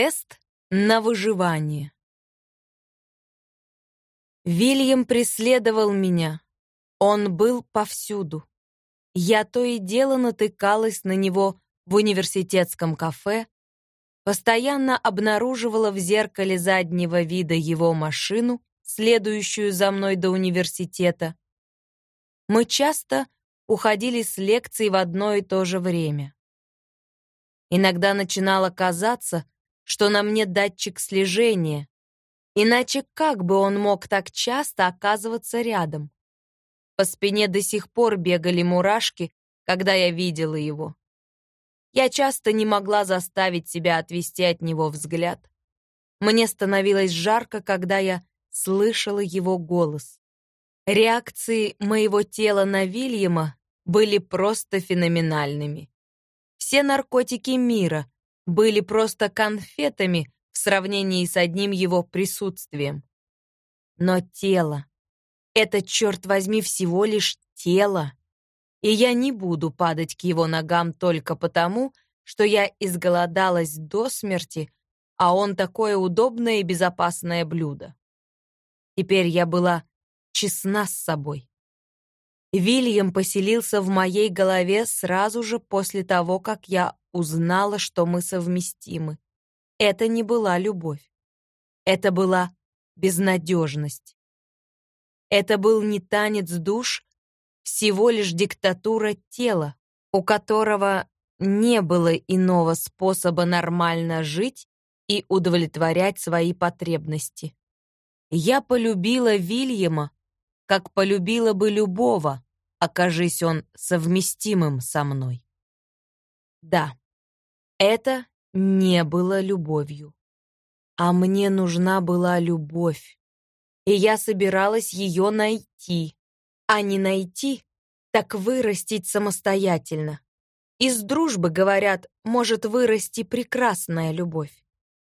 Тест на выживание. Вильям преследовал меня. Он был повсюду. Я то и дело натыкалась на него в университетском кафе, постоянно обнаруживала в зеркале заднего вида его машину, следующую за мной до университета. Мы часто уходили с лекций в одно и то же время. Иногда начинало казаться, что на мне датчик слежения, иначе как бы он мог так часто оказываться рядом? По спине до сих пор бегали мурашки, когда я видела его. Я часто не могла заставить себя отвести от него взгляд. Мне становилось жарко, когда я слышала его голос. Реакции моего тела на Вильяма были просто феноменальными. Все наркотики мира были просто конфетами в сравнении с одним его присутствием. Но тело, это, черт возьми, всего лишь тело. И я не буду падать к его ногам только потому, что я изголодалась до смерти, а он такое удобное и безопасное блюдо. Теперь я была честна с собой. Вильям поселился в моей голове сразу же после того, как я узнала, что мы совместимы. Это не была любовь. Это была безнадежность. Это был не танец душ, всего лишь диктатура тела, у которого не было иного способа нормально жить и удовлетворять свои потребности. Я полюбила Вильяма, как полюбила бы любого, окажись он совместимым со мной. Да, это не было любовью. А мне нужна была любовь и я собиралась ее найти. А не найти, так вырастить самостоятельно. Из дружбы, говорят, может вырасти прекрасная любовь.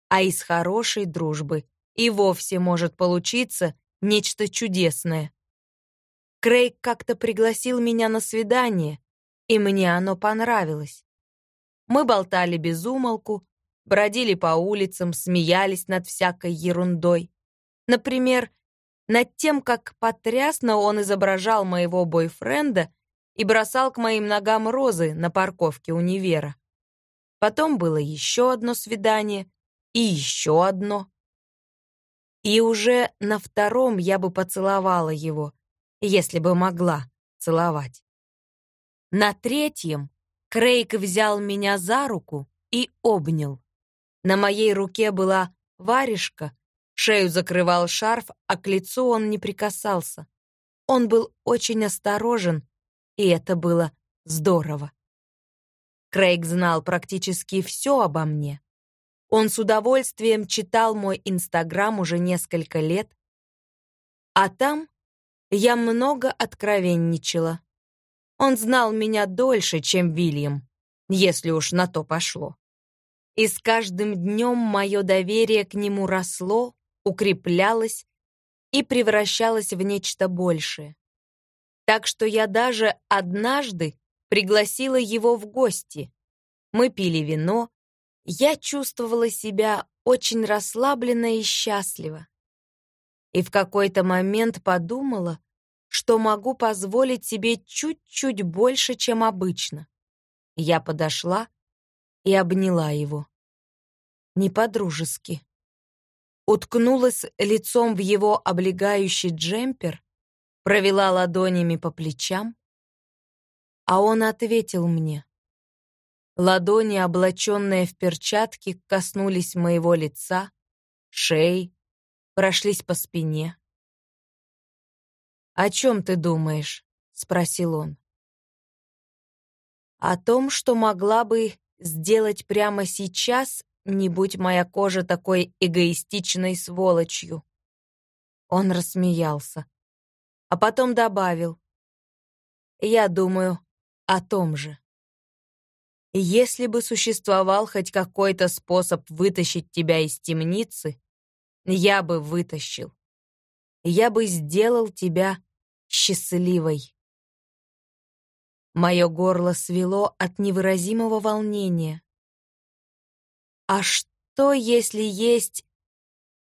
А из хорошей дружбы и вовсе может получиться нечто чудесное. Крейг как-то пригласил меня на свидание, и мне оно понравилось. Мы болтали без умолку, бродили по улицам, смеялись над всякой ерундой. Например, над тем, как потрясно он изображал моего бойфренда и бросал к моим ногам розы на парковке универа. Потом было еще одно свидание и еще одно. И уже на втором я бы поцеловала его, если бы могла целовать. На третьем Крейг взял меня за руку и обнял. На моей руке была варежка, Шею закрывал шарф, а к лицу он не прикасался. Он был очень осторожен, и это было здорово. Крейг знал практически все обо мне. Он с удовольствием читал мой Инстаграм уже несколько лет. А там я много откровенничала. Он знал меня дольше, чем Вильям, если уж на то пошло. И с каждым днем мое доверие к нему росло, укреплялась и превращалась в нечто большее. Так что я даже однажды пригласила его в гости. Мы пили вино, я чувствовала себя очень расслабленно и счастливо. И в какой-то момент подумала, что могу позволить себе чуть-чуть больше, чем обычно. Я подошла и обняла его. Не по-дружески уткнулась лицом в его облегающий джемпер, провела ладонями по плечам, а он ответил мне. Ладони, облаченные в перчатки, коснулись моего лица, шеи, прошлись по спине. «О чем ты думаешь?» — спросил он. «О том, что могла бы сделать прямо сейчас не будь моя кожа такой эгоистичной сволочью. Он рассмеялся, а потом добавил. Я думаю о том же. Если бы существовал хоть какой-то способ вытащить тебя из темницы, я бы вытащил. Я бы сделал тебя счастливой. Мое горло свело от невыразимого волнения. «А что если есть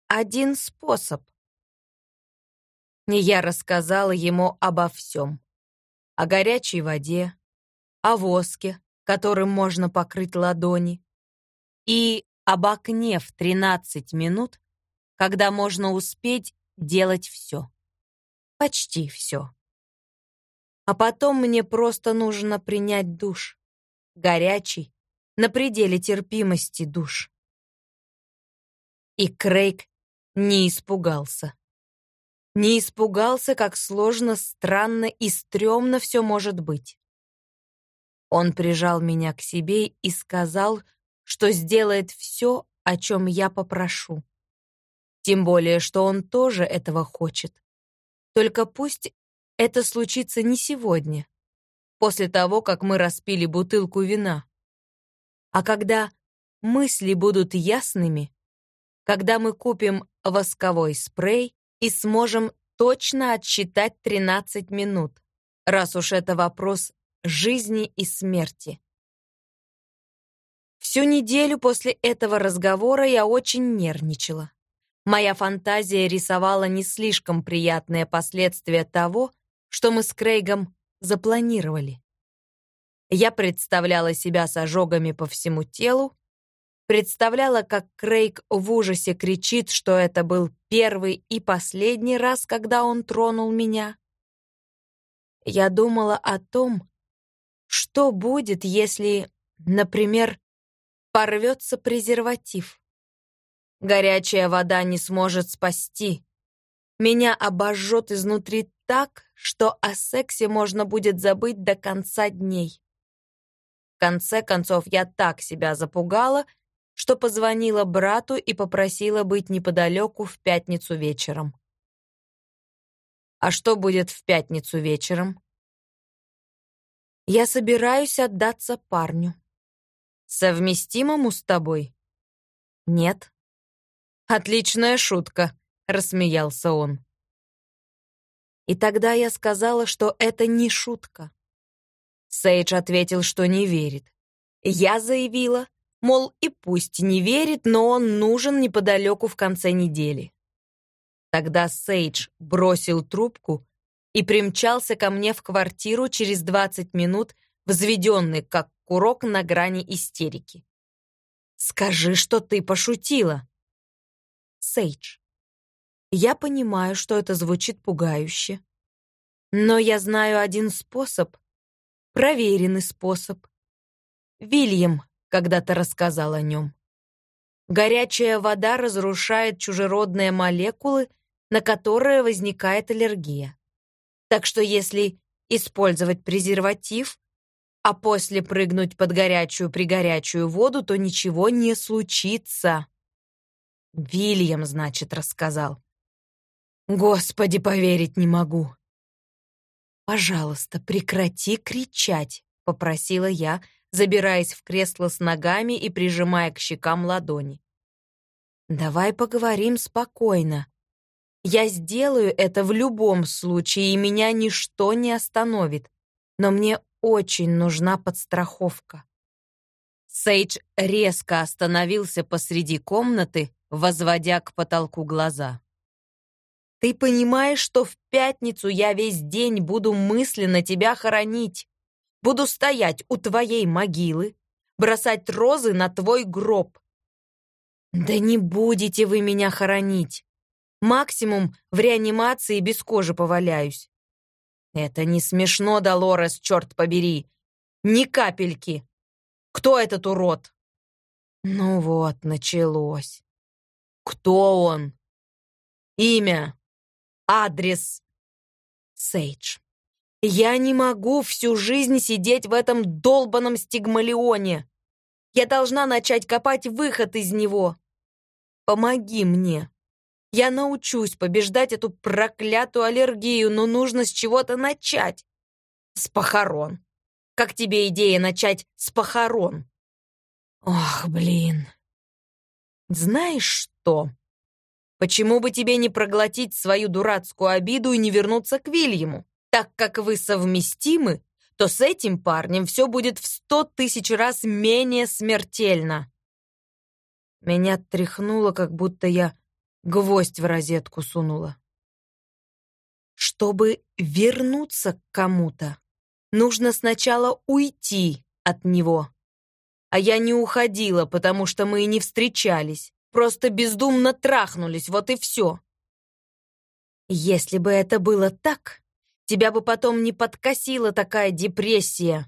один способ? Я рассказала ему обо всем. О горячей воде, о воске, которым можно покрыть ладони, и об окне в 13 минут, когда можно успеть делать все. Почти все. А потом мне просто нужно принять душ. Горячий, на пределе терпимости душ. И Крейг не испугался. Не испугался, как сложно, странно и стрёмно все может быть. Он прижал меня к себе и сказал, что сделает все, о чем я попрошу. Тем более, что он тоже этого хочет. Только пусть это случится не сегодня, после того, как мы распили бутылку вина, а когда мысли будут ясными, когда мы купим восковой спрей и сможем точно отсчитать 13 минут, раз уж это вопрос жизни и смерти. Всю неделю после этого разговора я очень нервничала. Моя фантазия рисовала не слишком приятные последствия того, что мы с Крейгом запланировали. Я представляла себя с ожогами по всему телу, представляла, как Крейг в ужасе кричит, что это был первый и последний раз, когда он тронул меня. Я думала о том, что будет, если, например, порвется презерватив. Горячая вода не сможет спасти. Меня обожжет изнутри так, что о сексе можно будет забыть до конца дней. В конце концов, я так себя запугала, что позвонила брату и попросила быть неподалеку в пятницу вечером. А что будет в пятницу вечером? Я собираюсь отдаться парню. Совместимому с тобой? Нет. Отличная шутка, рассмеялся он. И тогда я сказала, что это не шутка. Сейдж ответил, что не верит. Я заявила, мол, и пусть не верит, но он нужен неподалеку в конце недели. Тогда Сейдж бросил трубку и примчался ко мне в квартиру через 20 минут, взведенный, как курок на грани истерики. «Скажи, что ты пошутила!» Сейдж. Я понимаю, что это звучит пугающе. Но я знаю один способ, проверенный способ. Вильям когда-то рассказал о нем. Горячая вода разрушает чужеродные молекулы, на которые возникает аллергия. Так что если использовать презерватив, а после прыгнуть под горячую пригорячую воду, то ничего не случится. Вильям, значит, рассказал. Господи, поверить не могу. Пожалуйста, прекрати кричать, попросила я, забираясь в кресло с ногами и прижимая к щекам ладони. Давай поговорим спокойно. Я сделаю это в любом случае, и меня ничто не остановит. Но мне очень нужна подстраховка. Сейдж резко остановился посреди комнаты, возводя к потолку глаза. «Ты понимаешь, что в пятницу я весь день буду мысленно тебя хоронить? Буду стоять у твоей могилы, бросать розы на твой гроб. Да не будете вы меня хоронить. Максимум в реанимации без кожи поваляюсь. Это не смешно, Долорес, черт побери. Ни капельки. Кто этот урод? Ну вот, началось. Кто он? Имя. Адрес. Сейдж. Я не могу всю жизнь сидеть в этом долбанном стигмалионе. Я должна начать копать выход из него. Помоги мне. Я научусь побеждать эту проклятую аллергию, но нужно с чего-то начать. С похорон. Как тебе идея начать с похорон? Ох, блин. Знаешь что? Почему бы тебе не проглотить свою дурацкую обиду и не вернуться к Вильяму? Так как вы совместимы, то с этим парнем все будет в сто тысяч раз менее смертельно. Меня тряхнуло, как будто я гвоздь в розетку сунула. Чтобы вернуться к кому-то, нужно сначала уйти от него. А я не уходила, потому что мы и не встречались. Просто бездумно трахнулись, вот и все. Если бы это было так, тебя бы потом не подкосила такая депрессия.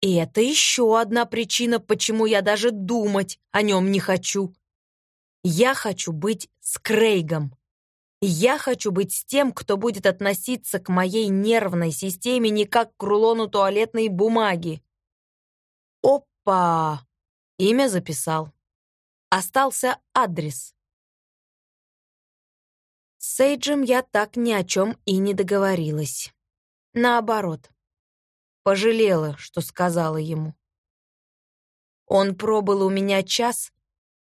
И это еще одна причина, почему я даже думать о нем не хочу. Я хочу быть с Крейгом. Я хочу быть с тем, кто будет относиться к моей нервной системе не как к рулону туалетной бумаги. Опа! Имя записал. Остался адрес. С Сейджем я так ни о чем и не договорилась. Наоборот. Пожалела, что сказала ему. Он пробыл у меня час,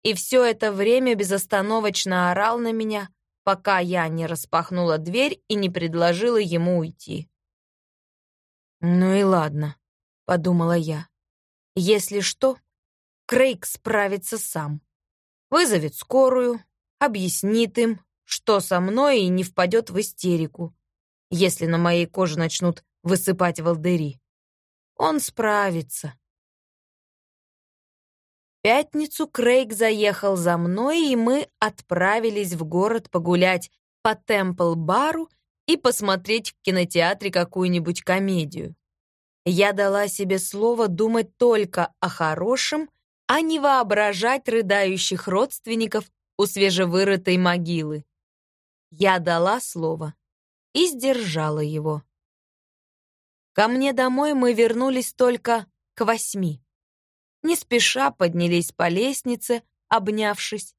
и все это время безостановочно орал на меня, пока я не распахнула дверь и не предложила ему уйти. «Ну и ладно», — подумала я. «Если что, Крейг справится сам. Вызовет скорую, объяснит им, что со мной и не впадет в истерику, если на моей коже начнут высыпать волдыри. Он справится. В пятницу Крейг заехал за мной, и мы отправились в город погулять по Темпл-бару и посмотреть в кинотеатре какую-нибудь комедию. Я дала себе слово думать только о хорошем, а не воображать рыдающих родственников у свежевырытой могилы. Я дала слово и сдержала его. Ко мне домой мы вернулись только к восьми. Не спеша поднялись по лестнице, обнявшись.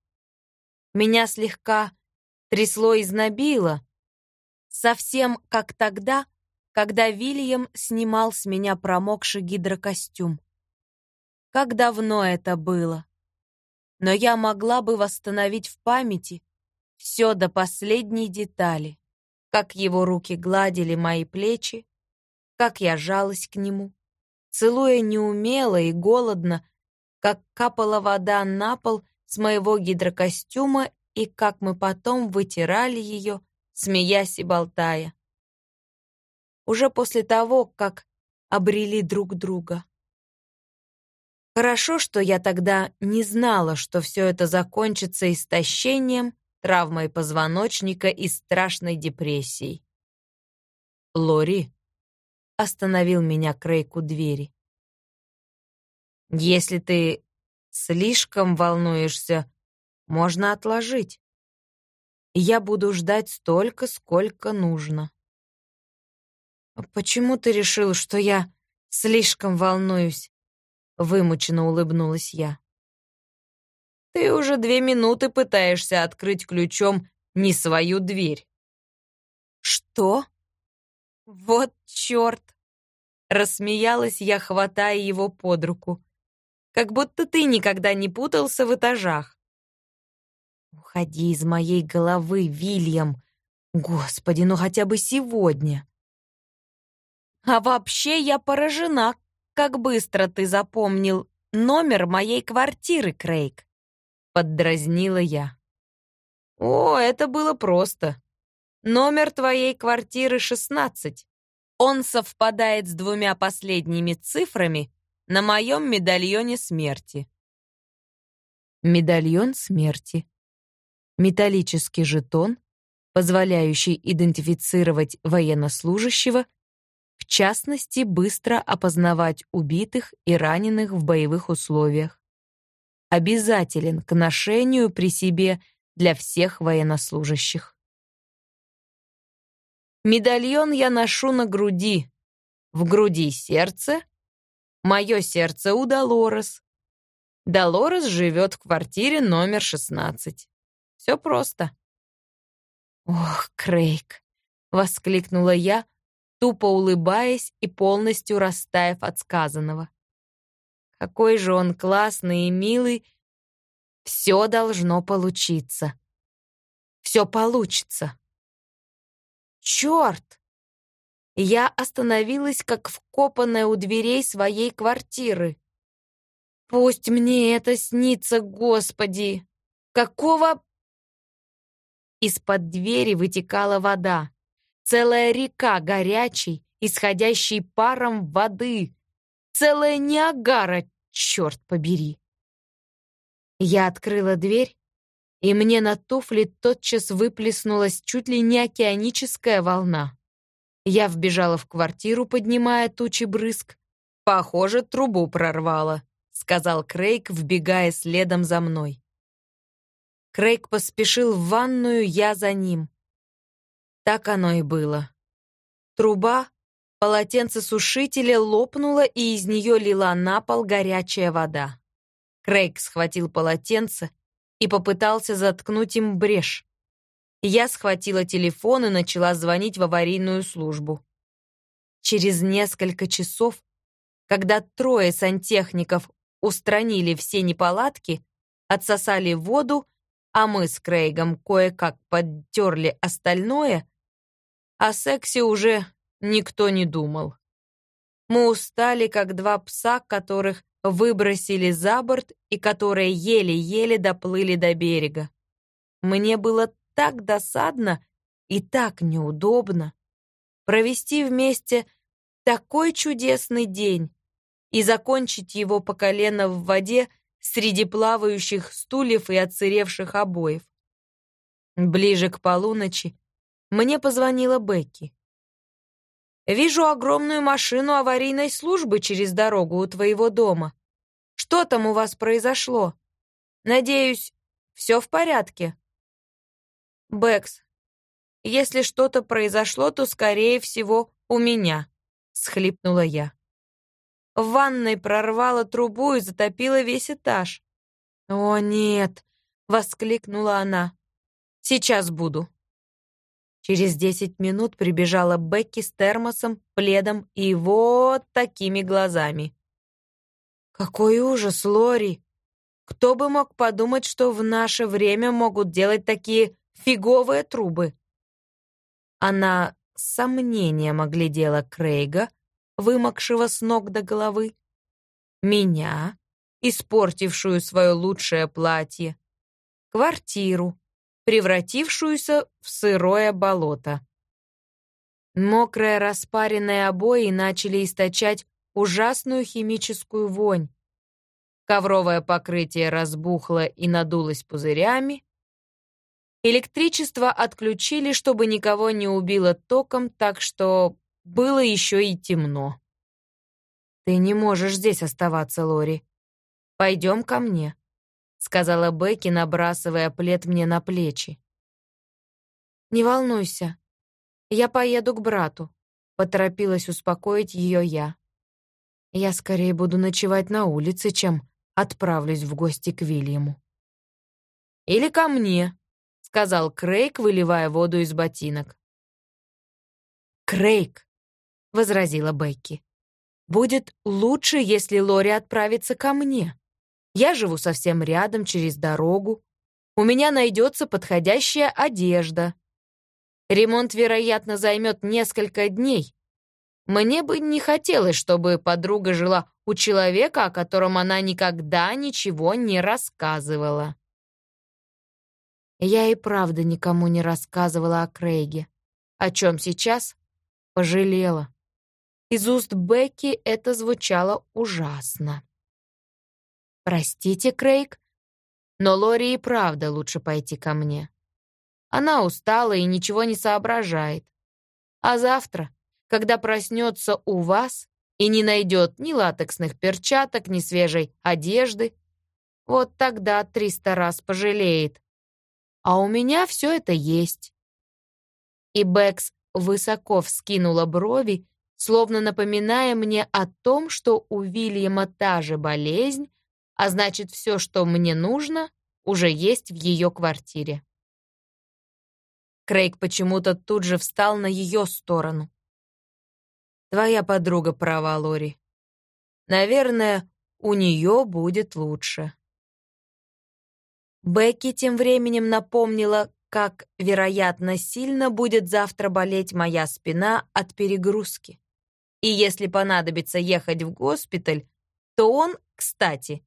Меня слегка трясло и знобило, совсем как тогда, когда Вильям снимал с меня промокший гидрокостюм. Как давно это было. Но я могла бы восстановить в памяти все до последней детали, как его руки гладили мои плечи, как я жалась к нему, целуя неумело и голодно, как капала вода на пол с моего гидрокостюма и как мы потом вытирали ее, смеясь и болтая. Уже после того, как обрели друг друга. Хорошо, что я тогда не знала, что все это закончится истощением травмой позвоночника и страшной депрессией. «Лори», — остановил меня Крейг у двери. «Если ты слишком волнуешься, можно отложить. Я буду ждать столько, сколько нужно». «А «Почему ты решил, что я слишком волнуюсь?» Вымученно улыбнулась я. Ты уже две минуты пытаешься открыть ключом не свою дверь. Что? Вот черт! Рассмеялась я, хватая его под руку. Как будто ты никогда не путался в этажах. Уходи из моей головы, Вильям. Господи, ну хотя бы сегодня. А вообще я поражена, как быстро ты запомнил номер моей квартиры, Крейг. Поддразнила я. «О, это было просто. Номер твоей квартиры 16. Он совпадает с двумя последними цифрами на моем медальоне смерти». Медальон смерти. Металлический жетон, позволяющий идентифицировать военнослужащего, в частности, быстро опознавать убитых и раненых в боевых условиях обязателен к ношению при себе для всех военнослужащих. Медальон я ношу на груди. В груди сердце. Мое сердце у Долорес. Долорес живет в квартире номер 16. Все просто. «Ох, Крейг!» — воскликнула я, тупо улыбаясь и полностью растаяв от сказанного. Какой же он классный и милый. Все должно получиться. Все получится. Черт! Я остановилась, как вкопанная у дверей своей квартиры. Пусть мне это снится, Господи! Какого...» Из-под двери вытекала вода. Целая река горячей, исходящей паром воды. Целая Ниагара, черт побери. Я открыла дверь, и мне на туфли тотчас выплеснулась чуть ли не океаническая волна. Я вбежала в квартиру, поднимая тучи брызг. Похоже, трубу прорвало сказал Крейг, вбегая следом за мной. Крейг поспешил в ванную, я за ним. Так оно и было. Труба полотенцесушителя лопнула, и из нее лила на пол горячая вода. Крейг схватил полотенце и попытался заткнуть им брешь. Я схватила телефон и начала звонить в аварийную службу. Через несколько часов, когда трое сантехников устранили все неполадки, отсосали воду, а мы с Крейгом кое-как подтерли остальное, о сексе уже никто не думал. Мы устали, как два пса, которых выбросили за борт и которые еле-еле доплыли до берега. Мне было так досадно и так неудобно провести вместе такой чудесный день, и закончить его по колено в воде среди плавающих стульев и отсыревших обоев. Ближе к полуночи мне позвонила Бекки. «Вижу огромную машину аварийной службы через дорогу у твоего дома. Что там у вас произошло? Надеюсь, все в порядке?» «Бэкс, если что-то произошло, то, скорее всего, у меня», — схлипнула я. В ванной прорвало трубу и затопило весь этаж. «О, нет!» — воскликнула она. «Сейчас буду». Через десять минут прибежала Бекки с термосом, пледом и вот такими глазами. «Какой ужас, Лори! Кто бы мог подумать, что в наше время могут делать такие фиговые трубы?» Она с сомнением оглядела Крейга, вымокшего с ног до головы, меня, испортившую свое лучшее платье, квартиру, превратившуюся в сырое болото. Мокрые распаренные обои начали источать ужасную химическую вонь. Ковровое покрытие разбухло и надулось пузырями. Электричество отключили, чтобы никого не убило током, так что было еще и темно. «Ты не можешь здесь оставаться, Лори. Пойдем ко мне», — сказала Бекки, набрасывая плед мне на плечи. «Не волнуйся, я поеду к брату», — поторопилась успокоить ее я. «Я скорее буду ночевать на улице, чем отправлюсь в гости к Вильяму». «Или ко мне», — сказал Крейг, выливая воду из ботинок. «Крейг, — возразила Бекки. «Будет лучше, если Лори отправится ко мне. Я живу совсем рядом, через дорогу. У меня найдется подходящая одежда. Ремонт, вероятно, займет несколько дней. Мне бы не хотелось, чтобы подруга жила у человека, о котором она никогда ничего не рассказывала». Я и правда никому не рассказывала о Крейге, о чем сейчас пожалела. Из уст Бекки это звучало ужасно. «Простите, Крейг, но Лори и правда лучше пойти ко мне. Она устала и ничего не соображает. А завтра, когда проснется у вас и не найдет ни латексных перчаток, ни свежей одежды, вот тогда триста раз пожалеет. А у меня все это есть». И Бэкс высоко вскинула брови словно напоминая мне о том, что у Вильяма та же болезнь, а значит, все, что мне нужно, уже есть в ее квартире. Крейг почему-то тут же встал на ее сторону. «Твоя подруга права, Лори. Наверное, у нее будет лучше». Бекки тем временем напомнила, как, вероятно, сильно будет завтра болеть моя спина от перегрузки. И если понадобится ехать в госпиталь, то он, кстати,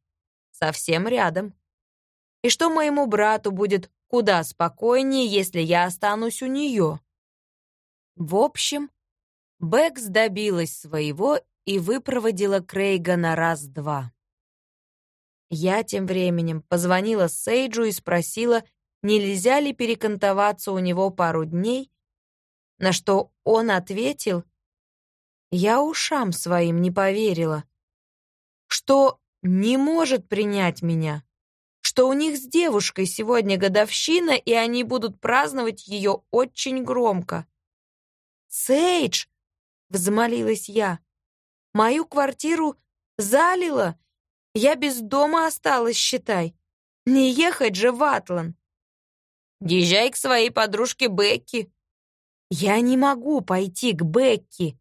совсем рядом. И что моему брату будет куда спокойнее, если я останусь у нее. В общем, Бэкс добилась своего и выпроводила Крейга на раз-два. Я тем временем позвонила Сейджу и спросила, нельзя ли перекантоваться у него пару дней, на что он ответил, я ушам своим не поверила, что не может принять меня, что у них с девушкой сегодня годовщина, и они будут праздновать ее очень громко. «Сейдж!» — взмолилась я. «Мою квартиру залило. Я без дома осталась, считай. Не ехать же в Атлан!» «Езжай к своей подружке Бекки». «Я не могу пойти к Бекки».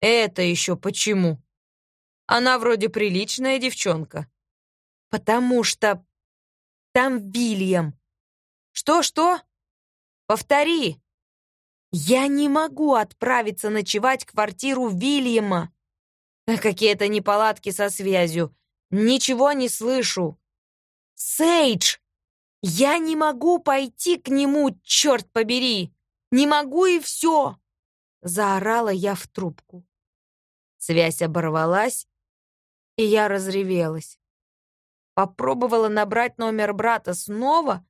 «Это еще почему?» «Она вроде приличная девчонка». «Потому что там Вильям». «Что-что?» «Повтори». «Я не могу отправиться ночевать в квартиру Вильяма». «Какие-то неполадки со связью. Ничего не слышу». «Сейдж!» «Я не могу пойти к нему, черт побери! Не могу и все!» Заорала я в трубку. Связь оборвалась, и я разревелась. Попробовала набрать номер брата снова,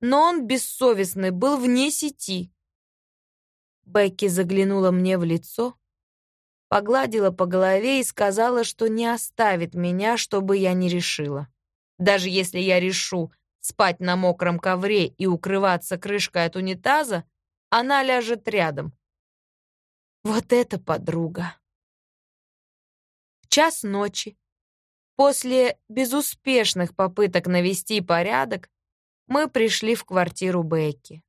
но он бессовестный был вне сети. Бекки заглянула мне в лицо, погладила по голове и сказала, что не оставит меня, чтобы я не решила. Даже если я решу спать на мокром ковре и укрываться крышкой от унитаза, она ляжет рядом. Вот это подруга. В час ночи, после безуспешных попыток навести порядок, мы пришли в квартиру Бекки.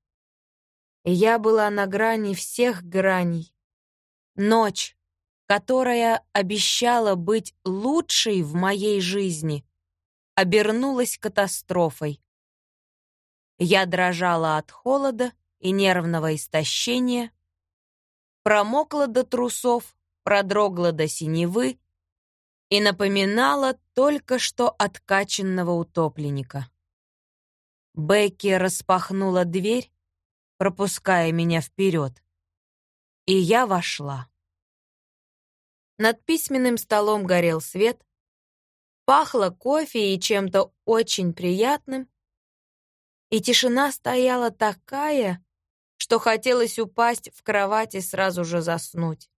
Я была на грани всех граней. Ночь, которая обещала быть лучшей в моей жизни, обернулась катастрофой. Я дрожала от холода и нервного истощения, промокла до трусов, продрогла до синевы и напоминала только что откачанного утопленника. Бекки распахнула дверь, пропуская меня вперед, и я вошла. Над письменным столом горел свет, пахло кофе и чем-то очень приятным, и тишина стояла такая, что хотелось упасть в кровать и сразу же заснуть.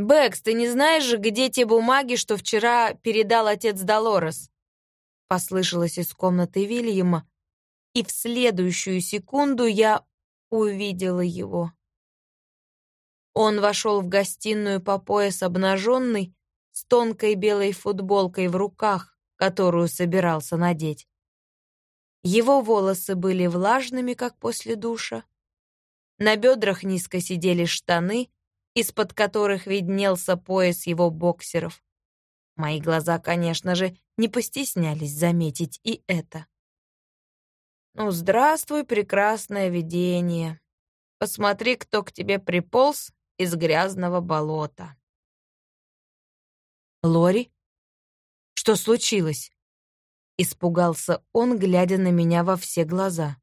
«Бэкс, ты не знаешь же, где те бумаги, что вчера передал отец Долорес?» Послышалось из комнаты Вильяма, и в следующую секунду я увидела его. Он вошел в гостиную по пояс обнаженный, с тонкой белой футболкой в руках, которую собирался надеть. Его волосы были влажными, как после душа. На бедрах низко сидели штаны, из-под которых виднелся пояс его боксеров. Мои глаза, конечно же, не постеснялись заметить и это. «Ну, здравствуй, прекрасное видение. Посмотри, кто к тебе приполз из грязного болота». «Лори? Что случилось?» Испугался он, глядя на меня во все глаза.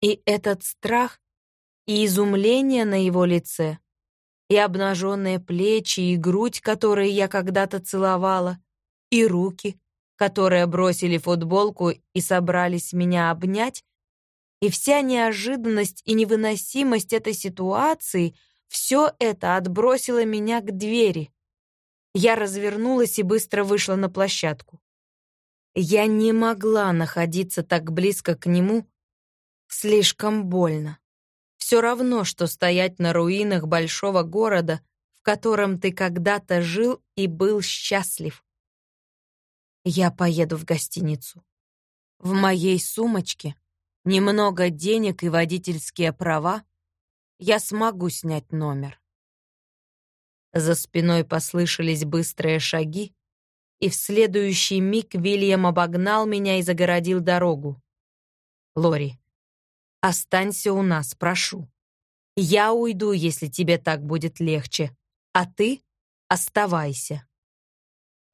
И этот страх, и изумление на его лице, и обнаженные плечи, и грудь, которые я когда-то целовала, и руки, которые бросили футболку и собрались меня обнять, и вся неожиданность и невыносимость этой ситуации, все это отбросило меня к двери. Я развернулась и быстро вышла на площадку. Я не могла находиться так близко к нему. Слишком больно. Все равно, что стоять на руинах большого города, в котором ты когда-то жил и был счастлив. Я поеду в гостиницу. В моей сумочке немного денег и водительские права. Я смогу снять номер. За спиной послышались быстрые шаги, и в следующий миг Вильям обогнал меня и загородил дорогу. «Лори, останься у нас, прошу. Я уйду, если тебе так будет легче, а ты оставайся».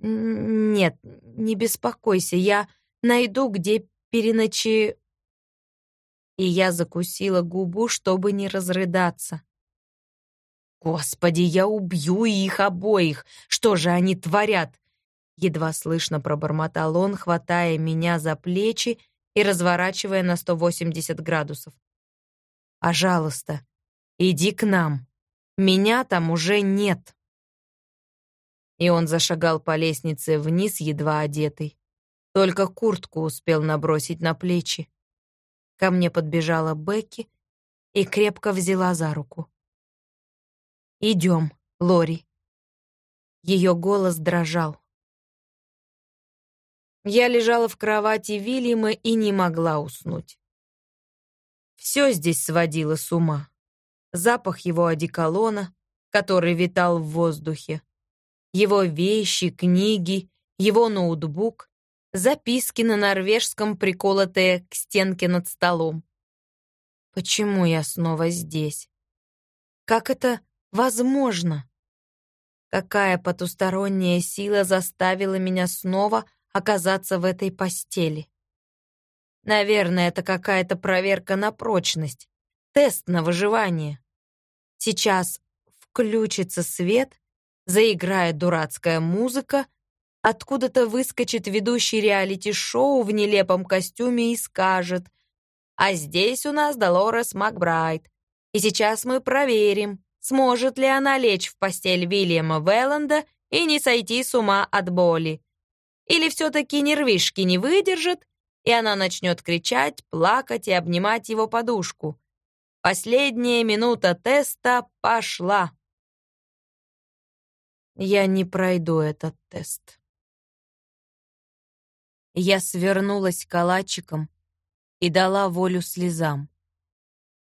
Нет, не беспокойся, я найду, где переночи...» И я закусила губу, чтобы не разрыдаться. «Господи, я убью их обоих! Что же они творят?» Едва слышно пробормотал он, хватая меня за плечи и разворачивая на 180 градусов. «Пожалуйста, иди к нам. Меня там уже нет». И он зашагал по лестнице вниз, едва одетый. Только куртку успел набросить на плечи. Ко мне подбежала Бекки и крепко взяла за руку. «Идем, Лори». Ее голос дрожал. Я лежала в кровати Вильяма и не могла уснуть. Все здесь сводило с ума. Запах его одеколона, который витал в воздухе, его вещи, книги, его ноутбук, записки на норвежском, приколотые к стенке над столом. Почему я снова здесь? Как это возможно? Какая потусторонняя сила заставила меня снова оказаться в этой постели. Наверное, это какая-то проверка на прочность, тест на выживание. Сейчас включится свет, заиграет дурацкая музыка, откуда-то выскочит ведущий реалити-шоу в нелепом костюме и скажет «А здесь у нас Долорес Макбрайт, и сейчас мы проверим, сможет ли она лечь в постель Вильяма Велланда и не сойти с ума от боли. Или все-таки нервишки не выдержат, и она начнет кричать, плакать и обнимать его подушку. Последняя минута теста пошла. Я не пройду этот тест. Я свернулась калачиком и дала волю слезам.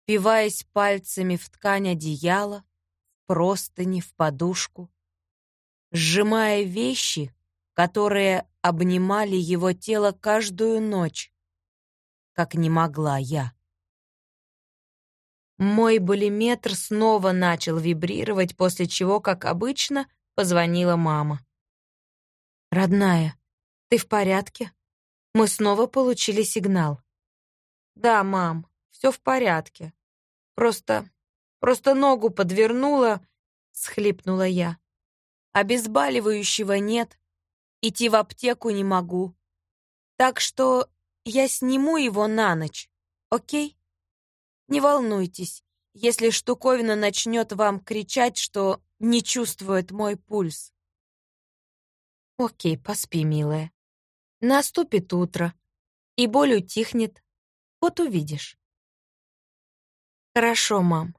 Пиваясь пальцами в ткань одеяла, в простыни, в подушку, сжимая вещи, которые обнимали его тело каждую ночь, как не могла я. Мой болиметр снова начал вибрировать, после чего, как обычно, позвонила мама. «Родная, ты в порядке? Мы снова получили сигнал». «Да, мам, все в порядке. Просто... просто ногу подвернула», — схлипнула я. «Обезболивающего нет, Идти в аптеку не могу. Так что я сниму его на ночь, окей? Не волнуйтесь, если штуковина начнет вам кричать, что не чувствует мой пульс. Окей, поспи, милая. Наступит утро, и боль утихнет. Вот увидишь. Хорошо, мам.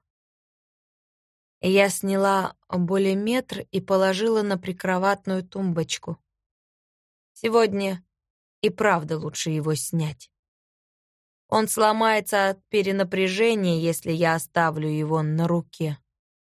Я сняла болеметр и положила на прикроватную тумбочку. Сегодня и правда лучше его снять. Он сломается от перенапряжения, если я оставлю его на руке.